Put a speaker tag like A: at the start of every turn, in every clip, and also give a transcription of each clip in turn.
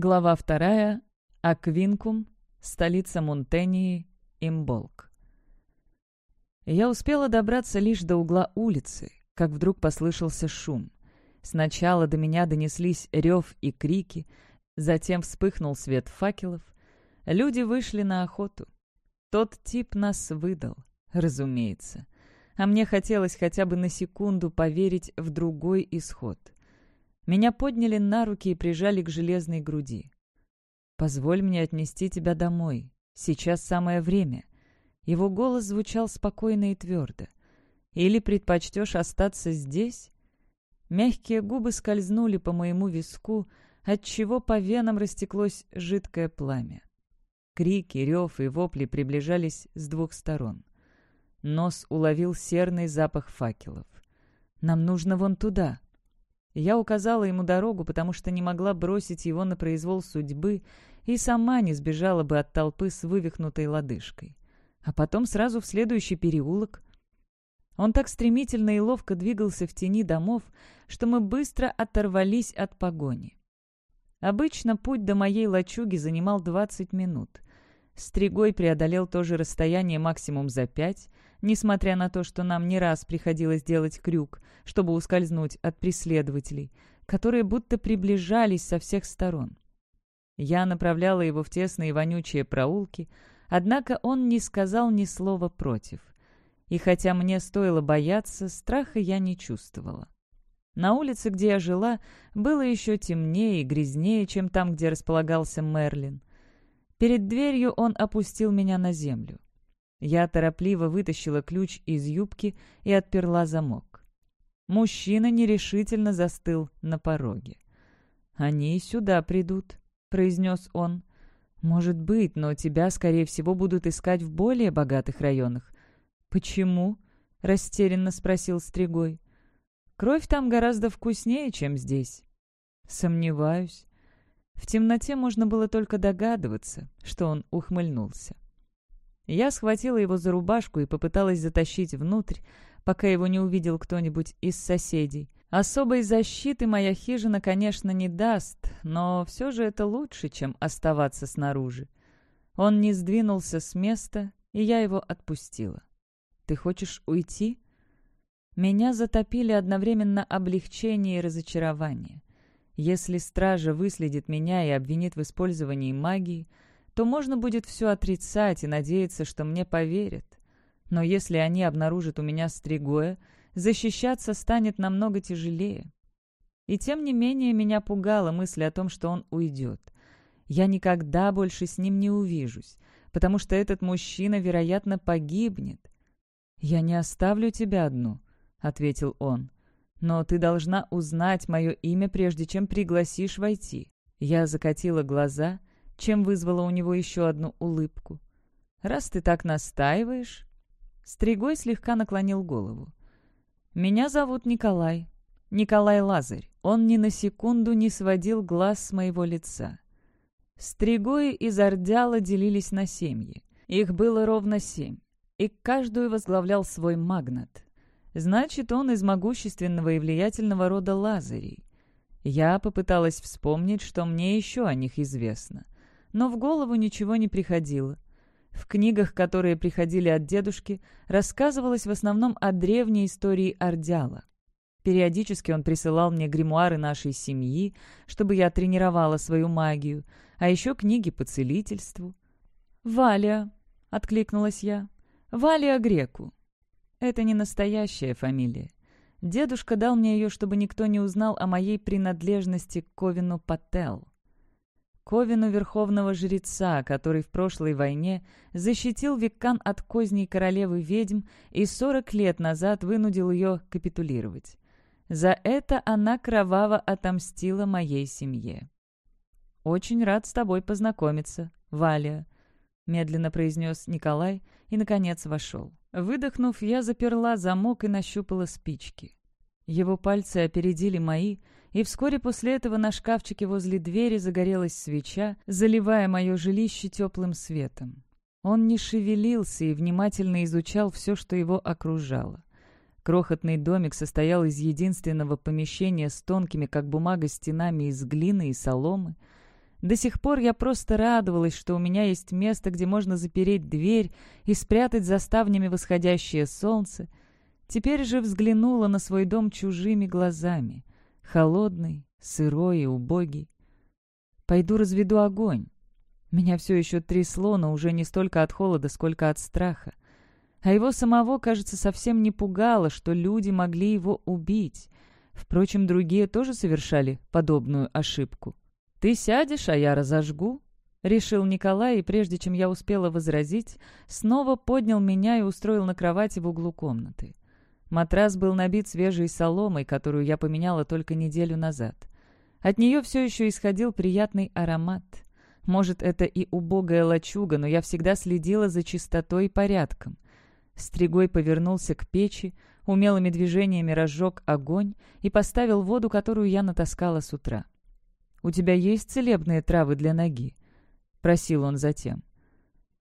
A: Глава вторая. Аквинкум. Столица Мунтении. Имболк. Я успела добраться лишь до угла улицы, как вдруг послышался шум. Сначала до меня донеслись рев и крики, затем вспыхнул свет факелов. Люди вышли на охоту. Тот тип нас выдал, разумеется. А мне хотелось хотя бы на секунду поверить в другой исход. Меня подняли на руки и прижали к железной груди. «Позволь мне отнести тебя домой. Сейчас самое время». Его голос звучал спокойно и твердо. «Или предпочтешь остаться здесь?» Мягкие губы скользнули по моему виску, отчего по венам растеклось жидкое пламя. Крики, рев и вопли приближались с двух сторон. Нос уловил серный запах факелов. «Нам нужно вон туда», я указала ему дорогу, потому что не могла бросить его на произвол судьбы и сама не сбежала бы от толпы с вывихнутой лодыжкой. А потом сразу в следующий переулок. Он так стремительно и ловко двигался в тени домов, что мы быстро оторвались от погони. Обычно путь до моей лачуги занимал 20 минут. Стригой преодолел то же расстояние максимум за пять, несмотря на то, что нам не раз приходилось делать крюк, чтобы ускользнуть от преследователей, которые будто приближались со всех сторон. Я направляла его в тесные вонючие проулки, однако он не сказал ни слова против. И хотя мне стоило бояться, страха я не чувствовала. На улице, где я жила, было еще темнее и грязнее, чем там, где располагался Мерлин. Перед дверью он опустил меня на землю. Я торопливо вытащила ключ из юбки и отперла замок. Мужчина нерешительно застыл на пороге. «Они сюда придут», — произнес он. «Может быть, но тебя, скорее всего, будут искать в более богатых районах». «Почему?» — растерянно спросил Стригой. «Кровь там гораздо вкуснее, чем здесь». «Сомневаюсь». В темноте можно было только догадываться, что он ухмыльнулся. Я схватила его за рубашку и попыталась затащить внутрь, пока его не увидел кто-нибудь из соседей. Особой защиты моя хижина, конечно, не даст, но все же это лучше, чем оставаться снаружи. Он не сдвинулся с места, и я его отпустила. «Ты хочешь уйти?» Меня затопили одновременно облегчение и разочарование. Если стража выследит меня и обвинит в использовании магии, то можно будет все отрицать и надеяться, что мне поверят. Но если они обнаружат у меня стригоя, защищаться станет намного тяжелее. И тем не менее меня пугала мысль о том, что он уйдет. Я никогда больше с ним не увижусь, потому что этот мужчина, вероятно, погибнет. «Я не оставлю тебя одну», — ответил он. «Но ты должна узнать мое имя, прежде чем пригласишь войти». Я закатила глаза чем вызвала у него еще одну улыбку. «Раз ты так настаиваешь...» Стригой слегка наклонил голову. «Меня зовут Николай. Николай Лазарь. Он ни на секунду не сводил глаз с моего лица. Стригои из Ордяла делились на семьи. Их было ровно семь, и каждую возглавлял свой магнат. Значит, он из могущественного и влиятельного рода Лазарей. Я попыталась вспомнить, что мне еще о них известно — но в голову ничего не приходило. В книгах, которые приходили от дедушки, рассказывалось в основном о древней истории Ордяла. Периодически он присылал мне гримуары нашей семьи, чтобы я тренировала свою магию, а еще книги по целительству. «Валя», — откликнулась я, — «Валя Греку». Это не настоящая фамилия. Дедушка дал мне ее, чтобы никто не узнал о моей принадлежности к Ковину Паттел. Ковину верховного жреца, который в прошлой войне защитил Виккан от козней королевы ведьм и 40 лет назад вынудил ее капитулировать. За это она кроваво отомстила моей семье. «Очень рад с тобой познакомиться, Валя», — медленно произнес Николай и, наконец, вошел. Выдохнув, я заперла замок и нащупала спички. Его пальцы опередили мои — и вскоре после этого на шкафчике возле двери загорелась свеча, заливая мое жилище теплым светом. Он не шевелился и внимательно изучал все, что его окружало. Крохотный домик состоял из единственного помещения с тонкими, как бумага, стенами из глины и соломы. До сих пор я просто радовалась, что у меня есть место, где можно запереть дверь и спрятать за ставнями восходящее солнце. Теперь же взглянула на свой дом чужими глазами. Холодный, сырой и убогий. Пойду разведу огонь. Меня все еще трясло, но уже не столько от холода, сколько от страха. А его самого, кажется, совсем не пугало, что люди могли его убить. Впрочем, другие тоже совершали подобную ошибку. «Ты сядешь, а я разожгу», — решил Николай, и прежде чем я успела возразить, снова поднял меня и устроил на кровати в углу комнаты. Матрас был набит свежей соломой, которую я поменяла только неделю назад. От нее все еще исходил приятный аромат. Может, это и убогая лачуга, но я всегда следила за чистотой и порядком. Стригой повернулся к печи, умелыми движениями разжег огонь и поставил воду, которую я натаскала с утра. «У тебя есть целебные травы для ноги?» — просил он затем.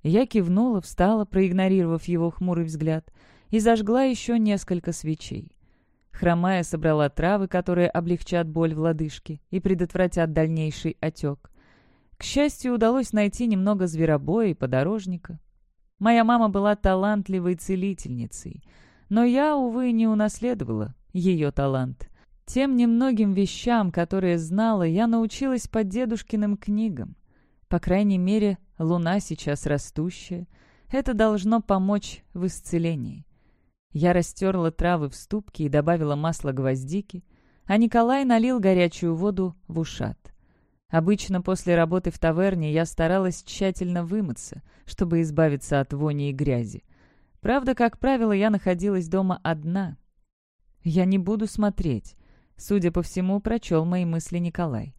A: Я кивнула, встала, проигнорировав его хмурый взгляд, и зажгла еще несколько свечей. Хромая собрала травы, которые облегчат боль в лодыжке и предотвратят дальнейший отек. К счастью, удалось найти немного зверобоя и подорожника. Моя мама была талантливой целительницей, но я, увы, не унаследовала ее талант. Тем немногим вещам, которые знала, я научилась по дедушкиным книгам. По крайней мере, луна сейчас растущая. Это должно помочь в исцелении. Я растерла травы в ступке и добавила масло гвоздики, а Николай налил горячую воду в ушат. Обычно после работы в таверне я старалась тщательно вымыться, чтобы избавиться от вони и грязи. Правда, как правило, я находилась дома одна. Я не буду смотреть. Судя по всему, прочел мои мысли Николай.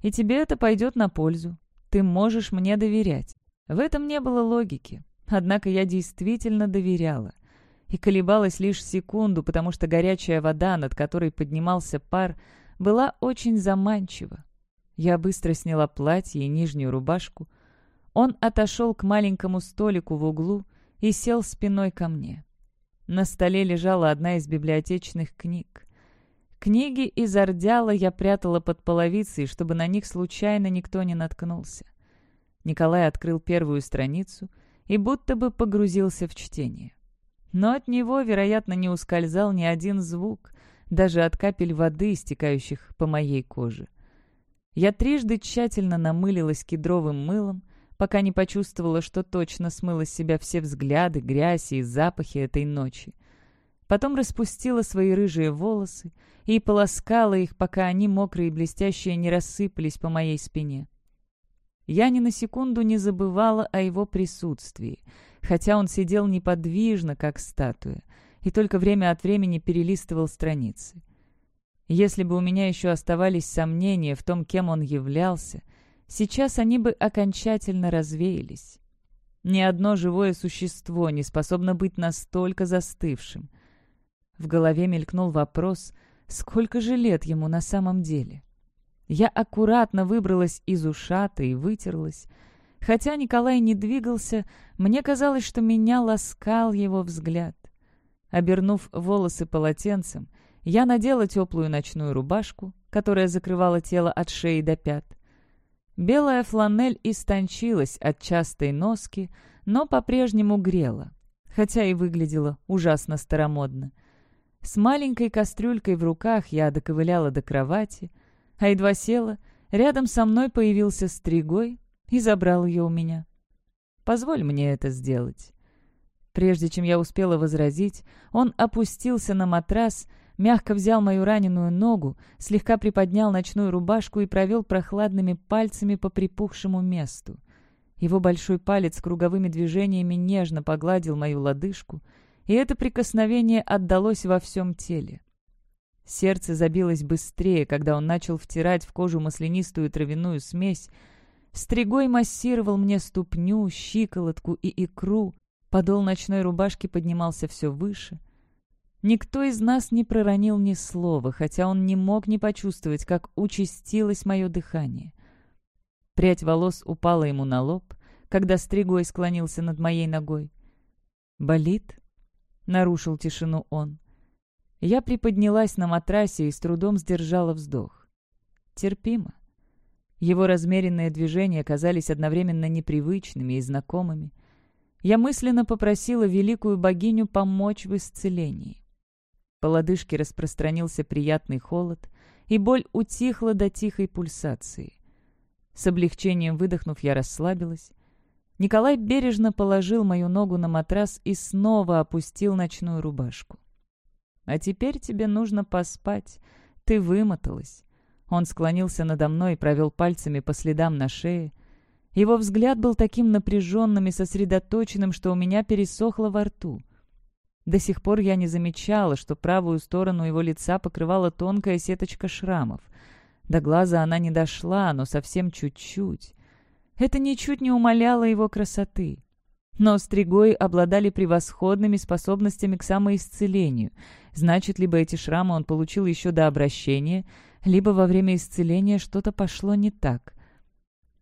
A: «И тебе это пойдет на пользу. Ты можешь мне доверять». В этом не было логики. Однако я действительно доверяла. И колебалась лишь секунду, потому что горячая вода, над которой поднимался пар, была очень заманчива. Я быстро сняла платье и нижнюю рубашку. Он отошел к маленькому столику в углу и сел спиной ко мне. На столе лежала одна из библиотечных книг. Книги из ордяла я прятала под половицей, чтобы на них случайно никто не наткнулся. Николай открыл первую страницу и будто бы погрузился в чтение. Но от него, вероятно, не ускользал ни один звук, даже от капель воды, стекающих по моей коже. Я трижды тщательно намылилась кедровым мылом, пока не почувствовала, что точно смыла с себя все взгляды, грязь и запахи этой ночи. Потом распустила свои рыжие волосы и полоскала их, пока они, мокрые и блестящие, не рассыпались по моей спине. Я ни на секунду не забывала о его присутствии, хотя он сидел неподвижно, как статуя, и только время от времени перелистывал страницы. Если бы у меня еще оставались сомнения в том, кем он являлся, сейчас они бы окончательно развеялись. Ни одно живое существо не способно быть настолько застывшим — в голове мелькнул вопрос, сколько же лет ему на самом деле. Я аккуратно выбралась из ушата и вытерлась. Хотя Николай не двигался, мне казалось, что меня ласкал его взгляд. Обернув волосы полотенцем, я надела теплую ночную рубашку, которая закрывала тело от шеи до пят. Белая фланель истончилась от частой носки, но по-прежнему грела, хотя и выглядела ужасно старомодно. С маленькой кастрюлькой в руках я доковыляла до кровати, а едва села, рядом со мной появился стригой и забрал ее у меня. «Позволь мне это сделать». Прежде чем я успела возразить, он опустился на матрас, мягко взял мою раненую ногу, слегка приподнял ночную рубашку и провел прохладными пальцами по припухшему месту. Его большой палец круговыми движениями нежно погладил мою лодыжку — и это прикосновение отдалось во всем теле. Сердце забилось быстрее, когда он начал втирать в кожу маслянистую травяную смесь. Стригой массировал мне ступню, щиколотку и икру. Подол ночной рубашки поднимался все выше. Никто из нас не проронил ни слова, хотя он не мог не почувствовать, как участилось мое дыхание. Прядь волос упала ему на лоб, когда Стригой склонился над моей ногой. «Болит?» Нарушил тишину он. Я приподнялась на матрасе и с трудом сдержала вздох. Терпимо. Его размеренные движения казались одновременно непривычными и знакомыми. Я мысленно попросила великую богиню помочь в исцелении. По лодыжке распространился приятный холод, и боль утихла до тихой пульсации. С облегчением выдохнув, я расслабилась. Николай бережно положил мою ногу на матрас и снова опустил ночную рубашку. «А теперь тебе нужно поспать. Ты вымоталась». Он склонился надо мной и провел пальцами по следам на шее. Его взгляд был таким напряженным и сосредоточенным, что у меня пересохло во рту. До сих пор я не замечала, что правую сторону его лица покрывала тонкая сеточка шрамов. До глаза она не дошла, но совсем чуть-чуть. Это ничуть не умаляло его красоты. Но стригои обладали превосходными способностями к самоисцелению. Значит, либо эти шрамы он получил еще до обращения, либо во время исцеления что-то пошло не так.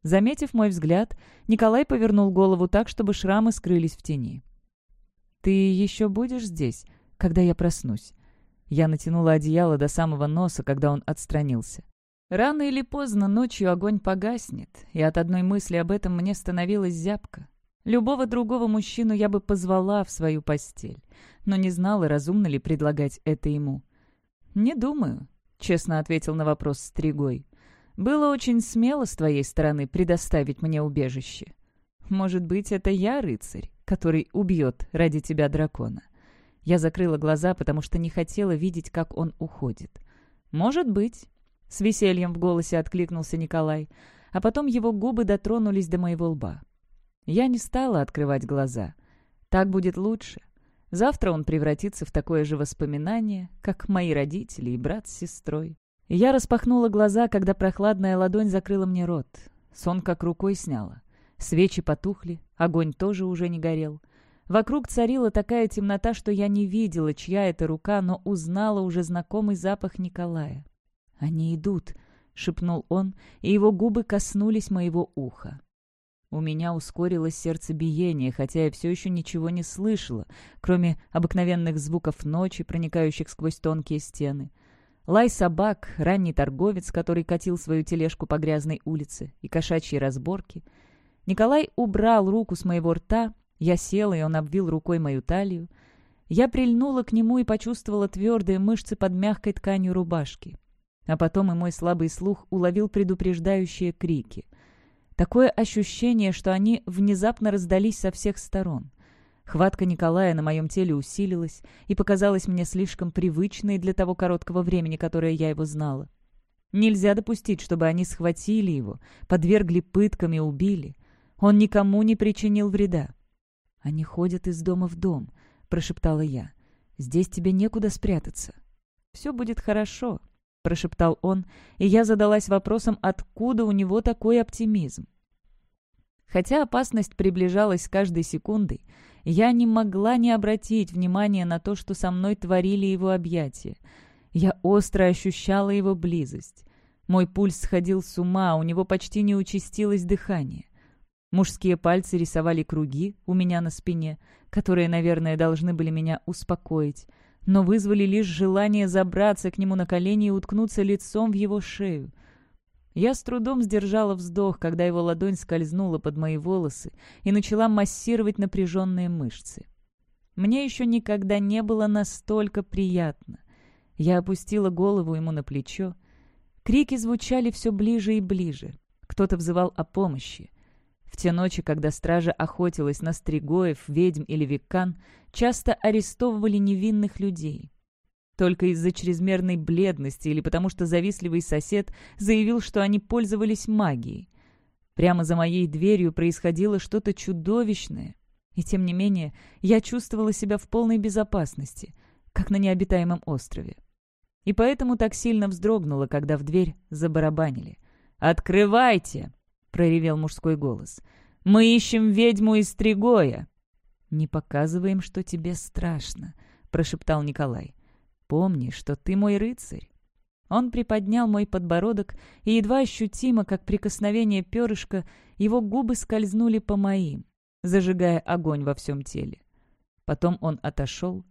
A: Заметив мой взгляд, Николай повернул голову так, чтобы шрамы скрылись в тени. «Ты еще будешь здесь, когда я проснусь?» Я натянула одеяло до самого носа, когда он отстранился. Рано или поздно ночью огонь погаснет, и от одной мысли об этом мне становилось зябко. Любого другого мужчину я бы позвала в свою постель, но не знала, разумно ли предлагать это ему. «Не думаю», — честно ответил на вопрос Стригой. «Было очень смело с твоей стороны предоставить мне убежище. Может быть, это я рыцарь, который убьет ради тебя дракона. Я закрыла глаза, потому что не хотела видеть, как он уходит. «Может быть», — с весельем в голосе откликнулся Николай, а потом его губы дотронулись до моего лба. Я не стала открывать глаза. Так будет лучше. Завтра он превратится в такое же воспоминание, как мои родители и брат с сестрой. Я распахнула глаза, когда прохладная ладонь закрыла мне рот. Сон как рукой сняла. Свечи потухли, огонь тоже уже не горел. Вокруг царила такая темнота, что я не видела, чья это рука, но узнала уже знакомый запах Николая. «Они идут», — шепнул он, и его губы коснулись моего уха. У меня ускорилось сердцебиение, хотя я все еще ничего не слышала, кроме обыкновенных звуков ночи, проникающих сквозь тонкие стены. Лай собак, ранний торговец, который катил свою тележку по грязной улице, и кошачьи разборки — Николай убрал руку с моего рта, я села, и он обвил рукой мою талию. Я прильнула к нему и почувствовала твердые мышцы под мягкой тканью рубашки. А потом и мой слабый слух уловил предупреждающие крики. Такое ощущение, что они внезапно раздались со всех сторон. Хватка Николая на моем теле усилилась и показалась мне слишком привычной для того короткого времени, которое я его знала. Нельзя допустить, чтобы они схватили его, подвергли пыткам и убили. Он никому не причинил вреда. «Они ходят из дома в дом», — прошептала я. «Здесь тебе некуда спрятаться». «Все будет хорошо», — прошептал он, и я задалась вопросом, откуда у него такой оптимизм. Хотя опасность приближалась с каждой секундой, я не могла не обратить внимания на то, что со мной творили его объятия. Я остро ощущала его близость. Мой пульс сходил с ума, у него почти не участилось дыхание. Мужские пальцы рисовали круги у меня на спине, которые, наверное, должны были меня успокоить, но вызвали лишь желание забраться к нему на колени и уткнуться лицом в его шею. Я с трудом сдержала вздох, когда его ладонь скользнула под мои волосы и начала массировать напряженные мышцы. Мне еще никогда не было настолько приятно. Я опустила голову ему на плечо. Крики звучали все ближе и ближе. Кто-то взывал о помощи. В те ночи, когда стража охотилась на стригоев, ведьм или векан, часто арестовывали невинных людей. Только из-за чрезмерной бледности или потому что завистливый сосед заявил, что они пользовались магией. Прямо за моей дверью происходило что-то чудовищное. И тем не менее, я чувствовала себя в полной безопасности, как на необитаемом острове. И поэтому так сильно вздрогнула, когда в дверь забарабанили. «Открывайте!» — проревел мужской голос. «Мы ищем ведьму из Тригоя!» «Не показываем, что тебе страшно», — прошептал Николай. «Помни, что ты мой рыцарь». Он приподнял мой подбородок, и едва ощутимо, как прикосновение перышка, его губы скользнули по моим, зажигая огонь во всем теле. Потом он отошел.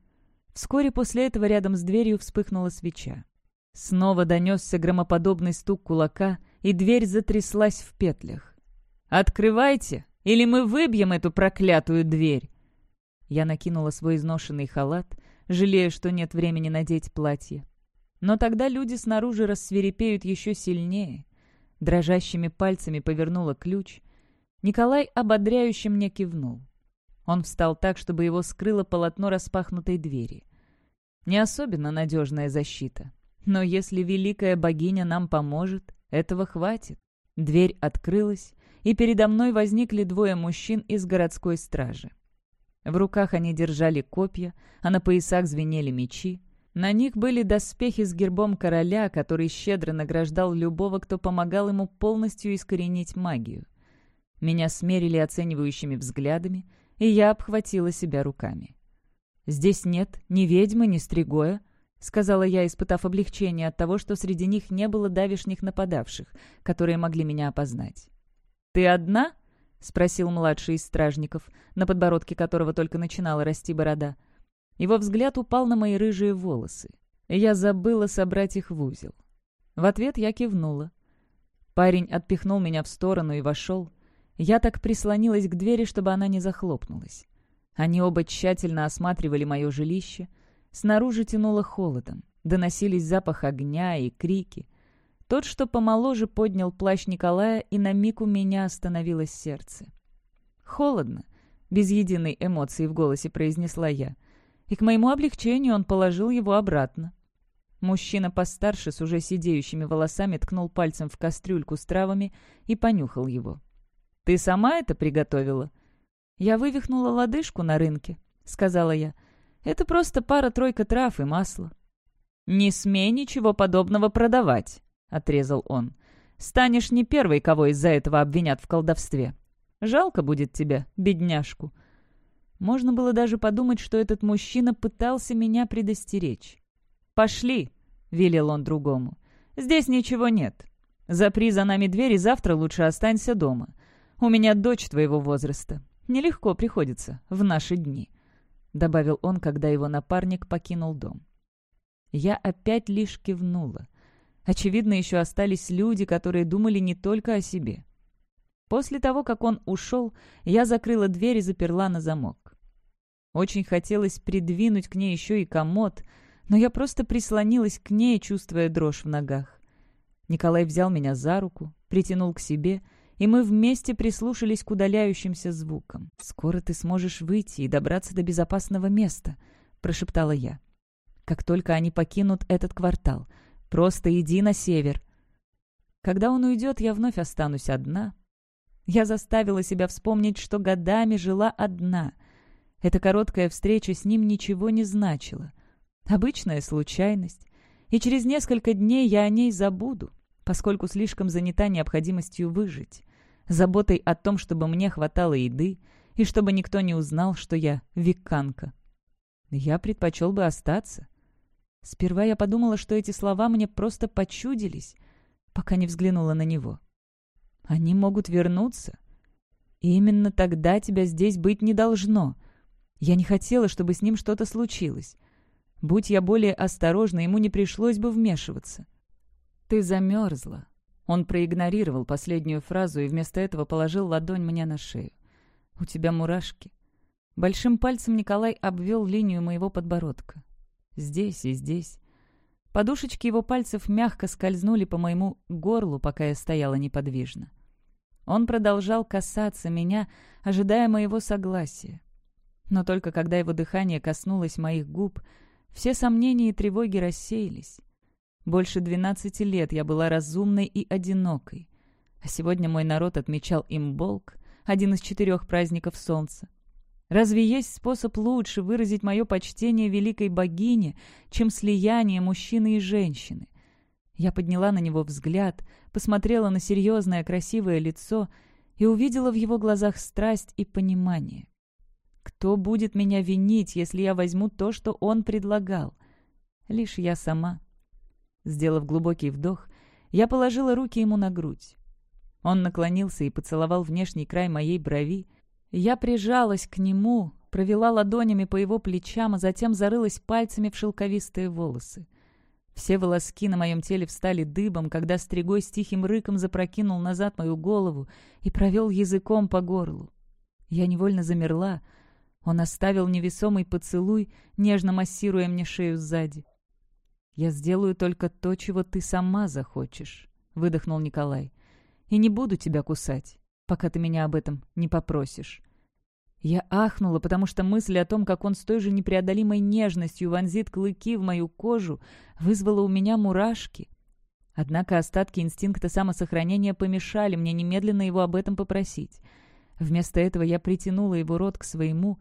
A: Вскоре после этого рядом с дверью вспыхнула свеча. Снова донесся громоподобный стук кулака — и дверь затряслась в петлях. «Открывайте, или мы выбьем эту проклятую дверь!» Я накинула свой изношенный халат, жалея, что нет времени надеть платье. Но тогда люди снаружи рассверепеют еще сильнее. Дрожащими пальцами повернула ключ. Николай ободряюще мне кивнул. Он встал так, чтобы его скрыло полотно распахнутой двери. Не особенно надежная защита. Но если великая богиня нам поможет, этого хватит. Дверь открылась, и передо мной возникли двое мужчин из городской стражи. В руках они держали копья, а на поясах звенели мечи. На них были доспехи с гербом короля, который щедро награждал любого, кто помогал ему полностью искоренить магию. Меня смерили оценивающими взглядами, и я обхватила себя руками. «Здесь нет ни ведьмы, ни стригоя», — сказала я, испытав облегчение от того, что среди них не было давишних нападавших, которые могли меня опознать. «Ты одна?» — спросил младший из стражников, на подбородке которого только начинала расти борода. Его взгляд упал на мои рыжие волосы. Я забыла собрать их в узел. В ответ я кивнула. Парень отпихнул меня в сторону и вошел. Я так прислонилась к двери, чтобы она не захлопнулась. Они оба тщательно осматривали мое жилище. Снаружи тянуло холодом. Доносились запах огня и крики. Тот, что помоложе, поднял плащ Николая, и на миг у меня остановилось сердце. «Холодно», — без единой эмоции в голосе произнесла я и к моему облегчению он положил его обратно. Мужчина постарше с уже сидеющими волосами ткнул пальцем в кастрюльку с травами и понюхал его. «Ты сама это приготовила?» «Я вывихнула лодыжку на рынке», — сказала я. «Это просто пара-тройка трав и масла». «Не смей ничего подобного продавать», — отрезал он. «Станешь не первой, кого из-за этого обвинят в колдовстве. Жалко будет тебя, бедняжку». Можно было даже подумать, что этот мужчина пытался меня предостеречь. «Пошли!» — велел он другому. «Здесь ничего нет. Запри за нами дверь и завтра лучше останься дома. У меня дочь твоего возраста. Нелегко приходится в наши дни», — добавил он, когда его напарник покинул дом. Я опять лишь кивнула. Очевидно, еще остались люди, которые думали не только о себе. После того, как он ушел, я закрыла дверь и заперла на замок. Очень хотелось придвинуть к ней еще и комод, но я просто прислонилась к ней, чувствуя дрожь в ногах. Николай взял меня за руку, притянул к себе, и мы вместе прислушались к удаляющимся звукам. «Скоро ты сможешь выйти и добраться до безопасного места», — прошептала я. «Как только они покинут этот квартал, просто иди на север». Когда он уйдет, я вновь останусь одна. Я заставила себя вспомнить, что годами жила одна — эта короткая встреча с ним ничего не значила. Обычная случайность. И через несколько дней я о ней забуду, поскольку слишком занята необходимостью выжить, заботой о том, чтобы мне хватало еды, и чтобы никто не узнал, что я виканка. Я предпочел бы остаться. Сперва я подумала, что эти слова мне просто почудились, пока не взглянула на него. Они могут вернуться. И именно тогда тебя здесь быть не должно — я не хотела, чтобы с ним что-то случилось. Будь я более осторожна, ему не пришлось бы вмешиваться. «Ты замерзла». Он проигнорировал последнюю фразу и вместо этого положил ладонь мне на шею. «У тебя мурашки». Большим пальцем Николай обвел линию моего подбородка. Здесь и здесь. Подушечки его пальцев мягко скользнули по моему горлу, пока я стояла неподвижно. Он продолжал касаться меня, ожидая моего согласия. Но только когда его дыхание коснулось моих губ, все сомнения и тревоги рассеялись. Больше двенадцати лет я была разумной и одинокой. А сегодня мой народ отмечал имболк, один из четырех праздников солнца. Разве есть способ лучше выразить мое почтение великой богине, чем слияние мужчины и женщины? Я подняла на него взгляд, посмотрела на серьезное красивое лицо и увидела в его глазах страсть и понимание. Кто будет меня винить, если я возьму то, что он предлагал? Лишь я сама. Сделав глубокий вдох, я положила руки ему на грудь. Он наклонился и поцеловал внешний край моей брови. Я прижалась к нему, провела ладонями по его плечам, а затем зарылась пальцами в шелковистые волосы. Все волоски на моем теле встали дыбом, когда стригой с тихим рыком запрокинул назад мою голову и провел языком по горлу. Я невольно замерла. Он оставил невесомый поцелуй, нежно массируя мне шею сзади. «Я сделаю только то, чего ты сама захочешь», — выдохнул Николай. «И не буду тебя кусать, пока ты меня об этом не попросишь». Я ахнула, потому что мысль о том, как он с той же непреодолимой нежностью вонзит клыки в мою кожу, вызвала у меня мурашки. Однако остатки инстинкта самосохранения помешали мне немедленно его об этом попросить. Вместо этого я притянула его рот к своему,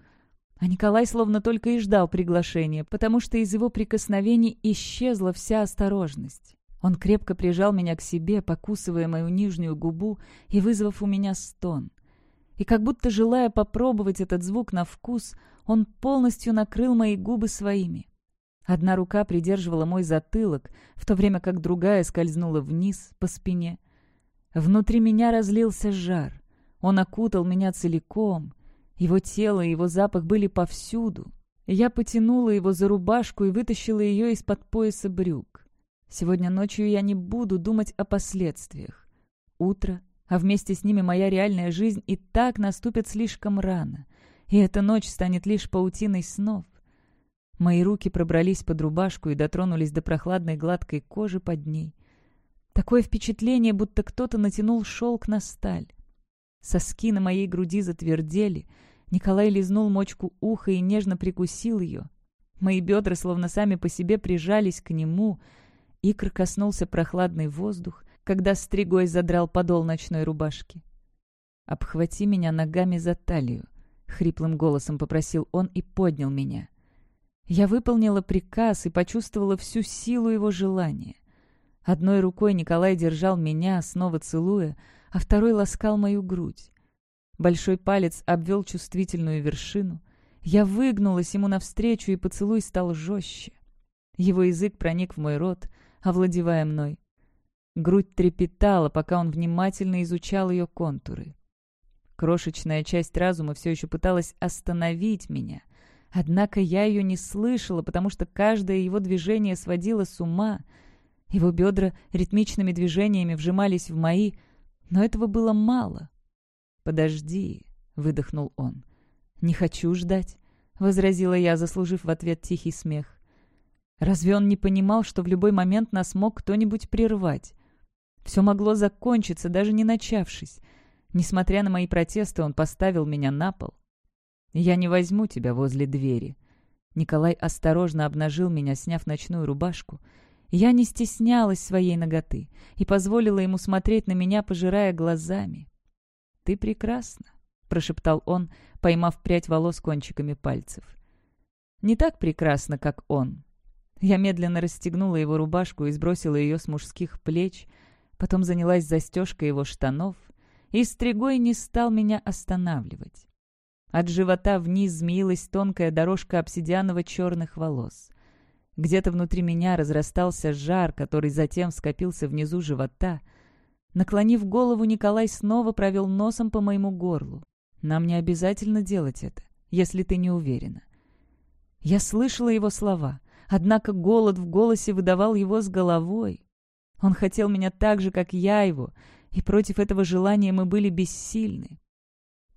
A: а Николай словно только и ждал приглашения, потому что из его прикосновений исчезла вся осторожность. Он крепко прижал меня к себе, покусывая мою нижнюю губу и вызвав у меня стон. И как будто желая попробовать этот звук на вкус, он полностью накрыл мои губы своими. Одна рука придерживала мой затылок, в то время как другая скользнула вниз по спине. Внутри меня разлился жар. Он окутал меня целиком, его тело и его запах были повсюду. Я потянула его за рубашку и вытащила ее из-под пояса брюк. Сегодня ночью я не буду думать о последствиях. Утро, а вместе с ними моя реальная жизнь и так наступит слишком рано, и эта ночь станет лишь паутиной снов. Мои руки пробрались под рубашку и дотронулись до прохладной гладкой кожи под ней. Такое впечатление, будто кто-то натянул шелк на сталь. Соски на моей груди затвердели. Николай лизнул мочку уха и нежно прикусил ее. Мои бедра словно сами по себе прижались к нему. Икр коснулся прохладный воздух, когда стригой задрал подол ночной рубашки. «Обхвати меня ногами за талию», — хриплым голосом попросил он и поднял меня. Я выполнила приказ и почувствовала всю силу его желания. Одной рукой Николай держал меня, снова целуя, а второй ласкал мою грудь. Большой палец обвел чувствительную вершину. Я выгнулась ему навстречу, и поцелуй стал жестче. Его язык проник в мой рот, овладевая мной. Грудь трепетала, пока он внимательно изучал ее контуры. Крошечная часть разума все еще пыталась остановить меня. Однако я ее не слышала, потому что каждое его движение сводило с ума. Его бедра ритмичными движениями вжимались в мои, но этого было мало. «Подожди», — выдохнул он. «Не хочу ждать», — возразила я, заслужив в ответ тихий смех. Разве он не понимал, что в любой момент нас мог кто-нибудь прервать? Все могло закончиться, даже не начавшись. Несмотря на мои протесты, он поставил меня на пол. «Я не возьму тебя возле двери». Николай осторожно обнажил меня, сняв ночную рубашку, я не стеснялась своей ноготы и позволила ему смотреть на меня, пожирая глазами. «Ты прекрасна», — прошептал он, поймав прядь волос кончиками пальцев. «Не так прекрасно, как он». Я медленно расстегнула его рубашку и сбросила ее с мужских плеч, потом занялась застежкой его штанов, и стригой не стал меня останавливать. От живота вниз змеилась тонкая дорожка обсидианово-черных волос. Где-то внутри меня разрастался жар, который затем скопился внизу живота. Наклонив голову, Николай снова провел носом по моему горлу. «Нам не обязательно делать это, если ты не уверена». Я слышала его слова, однако голод в голосе выдавал его с головой. Он хотел меня так же, как я его, и против этого желания мы были бессильны.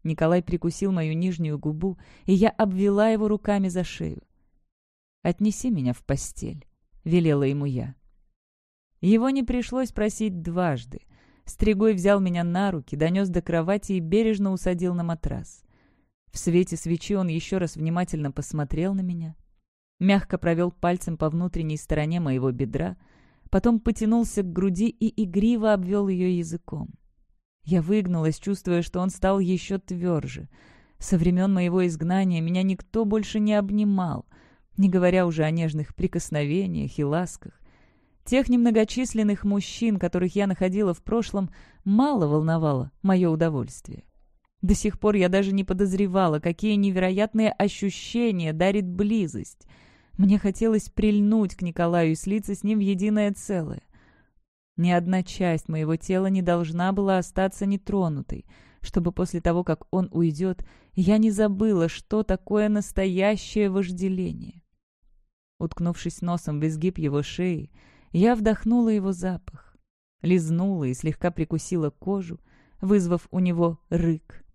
A: Николай прикусил мою нижнюю губу, и я обвела его руками за шею. «Отнеси меня в постель», — велела ему я. Его не пришлось просить дважды. Стригой взял меня на руки, донес до кровати и бережно усадил на матрас. В свете свечи он еще раз внимательно посмотрел на меня, мягко провел пальцем по внутренней стороне моего бедра, потом потянулся к груди и игриво обвел ее языком. Я выгнулась, чувствуя, что он стал еще тверже. Со времен моего изгнания меня никто больше не обнимал — не говоря уже о нежных прикосновениях и ласках. Тех немногочисленных мужчин, которых я находила в прошлом, мало волновало мое удовольствие. До сих пор я даже не подозревала, какие невероятные ощущения дарит близость. Мне хотелось прильнуть к Николаю и слиться с ним в единое целое. Ни одна часть моего тела не должна была остаться нетронутой, чтобы после того, как он уйдет, я не забыла, что такое настоящее вожделение. Уткнувшись носом в изгиб его шеи, я вдохнула его запах, лизнула и слегка прикусила кожу, вызвав у него рык.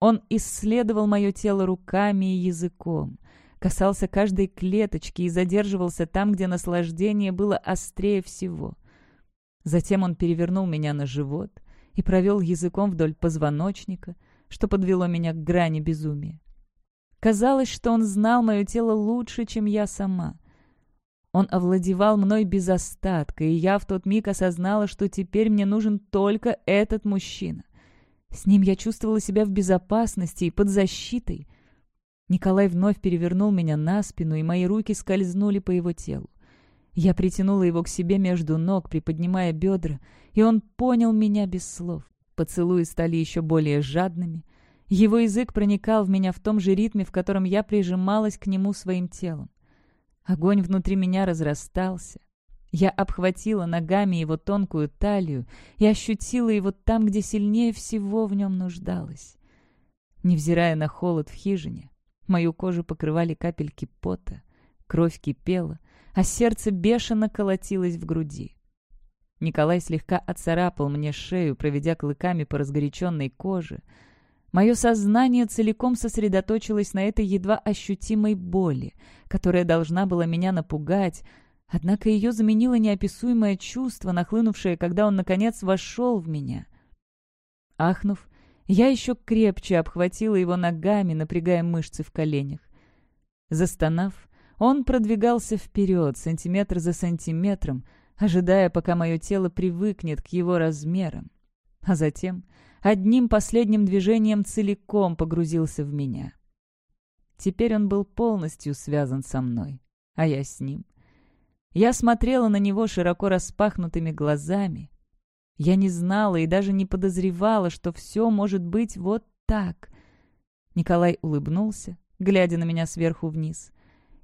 A: Он исследовал мое тело руками и языком, касался каждой клеточки и задерживался там, где наслаждение было острее всего. Затем он перевернул меня на живот и провел языком вдоль позвоночника, что подвело меня к грани безумия. Казалось, что он знал мое тело лучше, чем я сама. Он овладевал мной без остатка, и я в тот миг осознала, что теперь мне нужен только этот мужчина. С ним я чувствовала себя в безопасности и под защитой. Николай вновь перевернул меня на спину, и мои руки скользнули по его телу. Я притянула его к себе между ног, приподнимая бедра, и он понял меня без слов. Поцелуи стали еще более жадными. Его язык проникал в меня в том же ритме, в котором я прижималась к нему своим телом. Огонь внутри меня разрастался. Я обхватила ногами его тонкую талию и ощутила его там, где сильнее всего в нем нуждалась. Невзирая на холод в хижине, мою кожу покрывали капельки пота, кровь кипела, а сердце бешено колотилось в груди. Николай слегка отцарапал мне шею, проведя клыками по разгоряченной коже. Мое сознание целиком сосредоточилось на этой едва ощутимой боли, которая должна была меня напугать, Однако ее заменило неописуемое чувство, нахлынувшее, когда он, наконец, вошел в меня. Ахнув, я еще крепче обхватила его ногами, напрягая мышцы в коленях. Застонав, он продвигался вперед, сантиметр за сантиметром, ожидая, пока мое тело привыкнет к его размерам. А затем одним последним движением целиком погрузился в меня. Теперь он был полностью связан со мной, а я с ним — я смотрела на него широко распахнутыми глазами. Я не знала и даже не подозревала, что все может быть вот так. Николай улыбнулся, глядя на меня сверху вниз.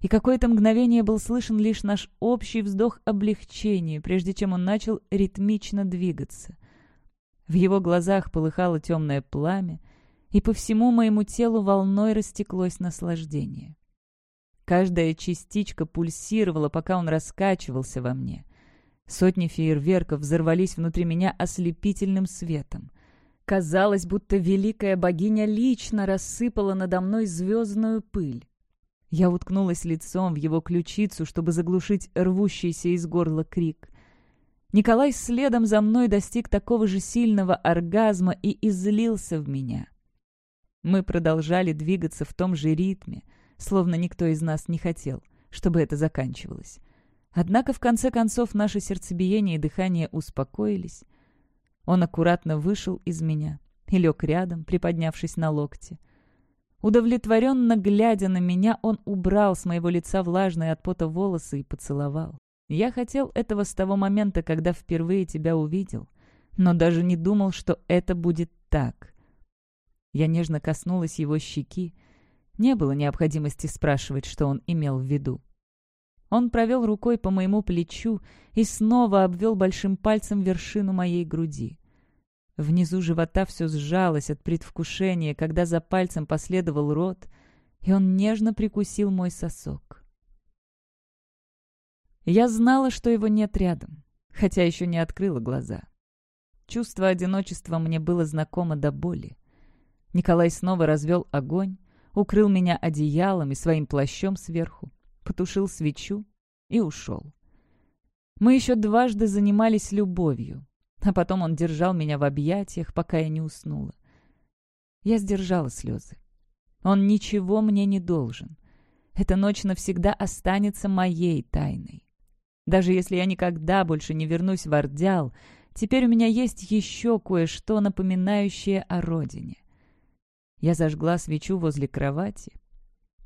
A: И какое-то мгновение был слышен лишь наш общий вздох облегчения, прежде чем он начал ритмично двигаться. В его глазах полыхало темное пламя, и по всему моему телу волной растеклось наслаждение. Каждая частичка пульсировала, пока он раскачивался во мне. Сотни фейерверков взорвались внутри меня ослепительным светом. Казалось, будто великая богиня лично рассыпала надо мной звездную пыль. Я уткнулась лицом в его ключицу, чтобы заглушить рвущийся из горла крик. Николай следом за мной достиг такого же сильного оргазма и излился в меня. Мы продолжали двигаться в том же ритме — словно никто из нас не хотел, чтобы это заканчивалось. Однако, в конце концов, наше сердцебиение и дыхание успокоились. Он аккуратно вышел из меня и лег рядом, приподнявшись на локте. Удовлетворенно глядя на меня, он убрал с моего лица влажные от пота волосы и поцеловал. Я хотел этого с того момента, когда впервые тебя увидел, но даже не думал, что это будет так. Я нежно коснулась его щеки, не было необходимости спрашивать, что он имел в виду. Он провел рукой по моему плечу и снова обвел большим пальцем вершину моей груди. Внизу живота все сжалось от предвкушения, когда за пальцем последовал рот, и он нежно прикусил мой сосок. Я знала, что его нет рядом, хотя еще не открыла глаза. Чувство одиночества мне было знакомо до боли. Николай снова развел огонь, укрыл меня одеялом и своим плащом сверху, потушил свечу и ушел. Мы еще дважды занимались любовью, а потом он держал меня в объятиях, пока я не уснула. Я сдержала слезы. Он ничего мне не должен. Эта ночь навсегда останется моей тайной. Даже если я никогда больше не вернусь в Ордял, теперь у меня есть еще кое-что, напоминающее о родине. Я зажгла свечу возле кровати.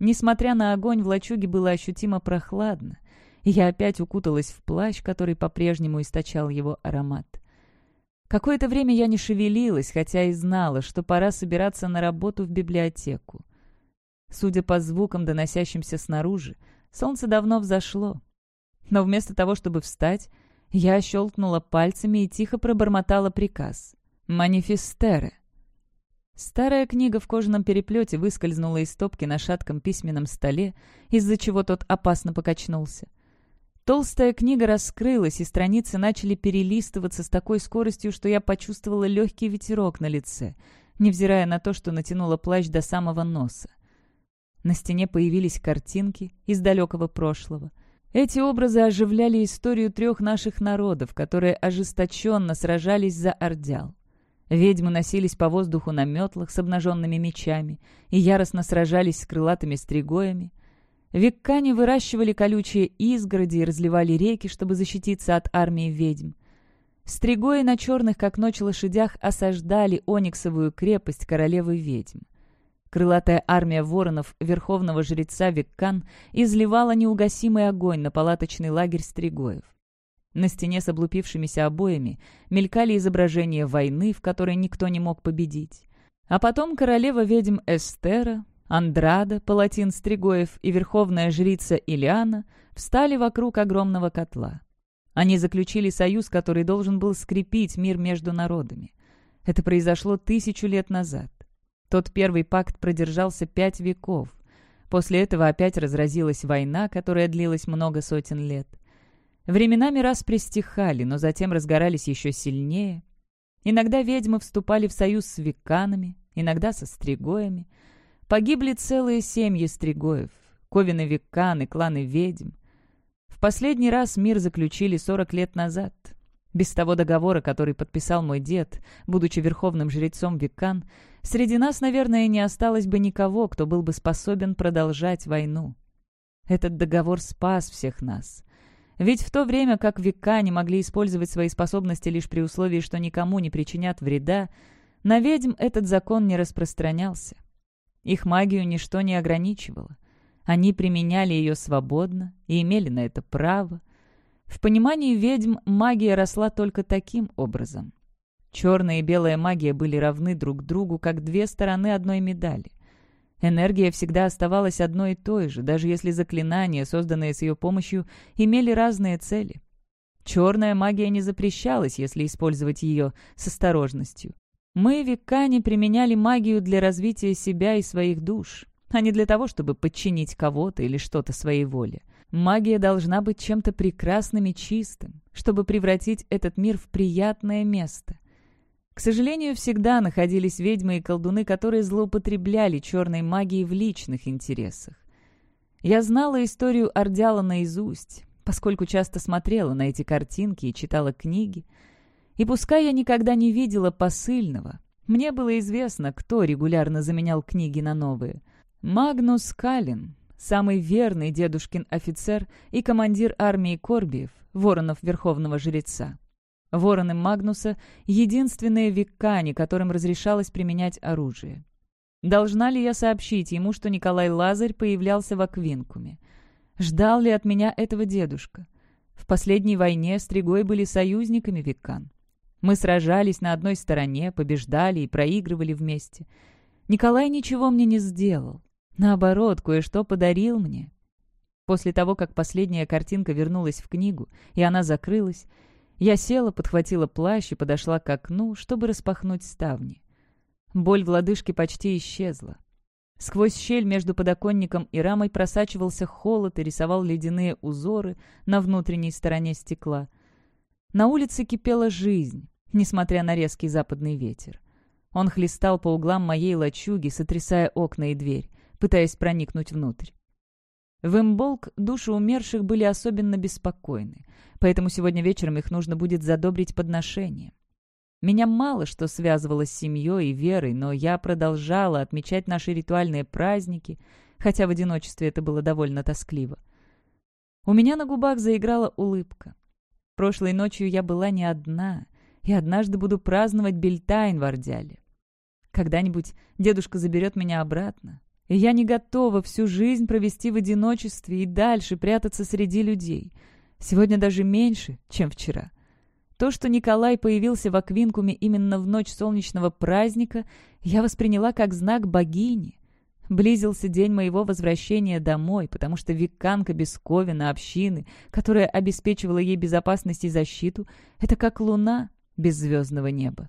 A: Несмотря на огонь, в лачуге было ощутимо прохладно, и я опять укуталась в плащ, который по-прежнему источал его аромат. Какое-то время я не шевелилась, хотя и знала, что пора собираться на работу в библиотеку. Судя по звукам, доносящимся снаружи, солнце давно взошло. Но вместо того, чтобы встать, я щелкнула пальцами и тихо пробормотала приказ. «Манифестере». Старая книга в кожаном переплете выскользнула из стопки на шатком письменном столе, из-за чего тот опасно покачнулся. Толстая книга раскрылась, и страницы начали перелистываться с такой скоростью, что я почувствовала легкий ветерок на лице, невзирая на то, что натянула плащ до самого носа. На стене появились картинки из далекого прошлого. Эти образы оживляли историю трех наших народов, которые ожесточенно сражались за Ордял. Ведьмы носились по воздуху на метлах с обнаженными мечами и яростно сражались с крылатыми стригоями. Виккане выращивали колючие изгороди и разливали реки, чтобы защититься от армии ведьм. Стригои на черных, как ночь, лошадях осаждали Ониксовую крепость королевы ведьм. Крылатая армия воронов верховного жреца Виккан изливала неугасимый огонь на палаточный лагерь Стригоев. На стене с облупившимися обоями мелькали изображения войны, в которой никто не мог победить. А потом королева ведьм Эстера, Андрада, палатин Стригоев и верховная жрица Илиана встали вокруг огромного котла. Они заключили союз, который должен был скрепить мир между народами. Это произошло тысячу лет назад. Тот первый пакт продержался пять веков. После этого опять разразилась война, которая длилась много сотен лет. Временами раз пристихали, но затем разгорались еще сильнее. Иногда ведьмы вступали в союз с веканами, иногда со стригоями. Погибли целые семьи стригоев, ковины векан и кланы ведьм. В последний раз мир заключили 40 лет назад. Без того договора, который подписал мой дед, будучи верховным жрецом векан, среди нас, наверное, не осталось бы никого, кто был бы способен продолжать войну. Этот договор спас всех нас. Ведь в то время как века не могли использовать свои способности лишь при условии, что никому не причинят вреда, на ведьм этот закон не распространялся. Их магию ничто не ограничивало. Они применяли ее свободно и имели на это право. В понимании ведьм магия росла только таким образом. Черная и белая магия были равны друг другу, как две стороны одной медали. Энергия всегда оставалась одной и той же, даже если заклинания, созданные с ее помощью, имели разные цели. Черная магия не запрещалась, если использовать ее с осторожностью. Мы, векане, применяли магию для развития себя и своих душ, а не для того, чтобы подчинить кого-то или что-то своей воле. Магия должна быть чем-то прекрасным и чистым, чтобы превратить этот мир в приятное место. К сожалению, всегда находились ведьмы и колдуны, которые злоупотребляли черной магией в личных интересах. Я знала историю Ордяла наизусть, поскольку часто смотрела на эти картинки и читала книги. И пускай я никогда не видела посыльного, мне было известно, кто регулярно заменял книги на новые. Магнус Калин, самый верный дедушкин офицер и командир армии Корбиев, воронов Верховного Жреца. Вороны Магнуса — единственные веккани, которым разрешалось применять оружие. Должна ли я сообщить ему, что Николай Лазарь появлялся в Аквинкуме? Ждал ли от меня этого дедушка? В последней войне Стригой были союзниками веккан. Мы сражались на одной стороне, побеждали и проигрывали вместе. Николай ничего мне не сделал. Наоборот, кое-что подарил мне. После того, как последняя картинка вернулась в книгу, и она закрылась, я села, подхватила плащ и подошла к окну, чтобы распахнуть ставни. Боль в лодыжке почти исчезла. Сквозь щель между подоконником и рамой просачивался холод и рисовал ледяные узоры на внутренней стороне стекла. На улице кипела жизнь, несмотря на резкий западный ветер. Он хлестал по углам моей лачуги, сотрясая окна и дверь, пытаясь проникнуть внутрь. В Имболк души умерших были особенно беспокойны, поэтому сегодня вечером их нужно будет задобрить подношением. Меня мало что связывало с семьей и верой, но я продолжала отмечать наши ритуальные праздники, хотя в одиночестве это было довольно тоскливо. У меня на губах заиграла улыбка. Прошлой ночью я была не одна, и однажды буду праздновать Бельтайн в Ордяле. Когда-нибудь дедушка заберет меня обратно, и я не готова всю жизнь провести в одиночестве и дальше прятаться среди людей. Сегодня даже меньше, чем вчера. То, что Николай появился в Аквинкуме именно в ночь солнечного праздника, я восприняла как знак богини. Близился день моего возвращения домой, потому что веканка Бесковина общины, которая обеспечивала ей безопасность и защиту, это как луна без звездного неба.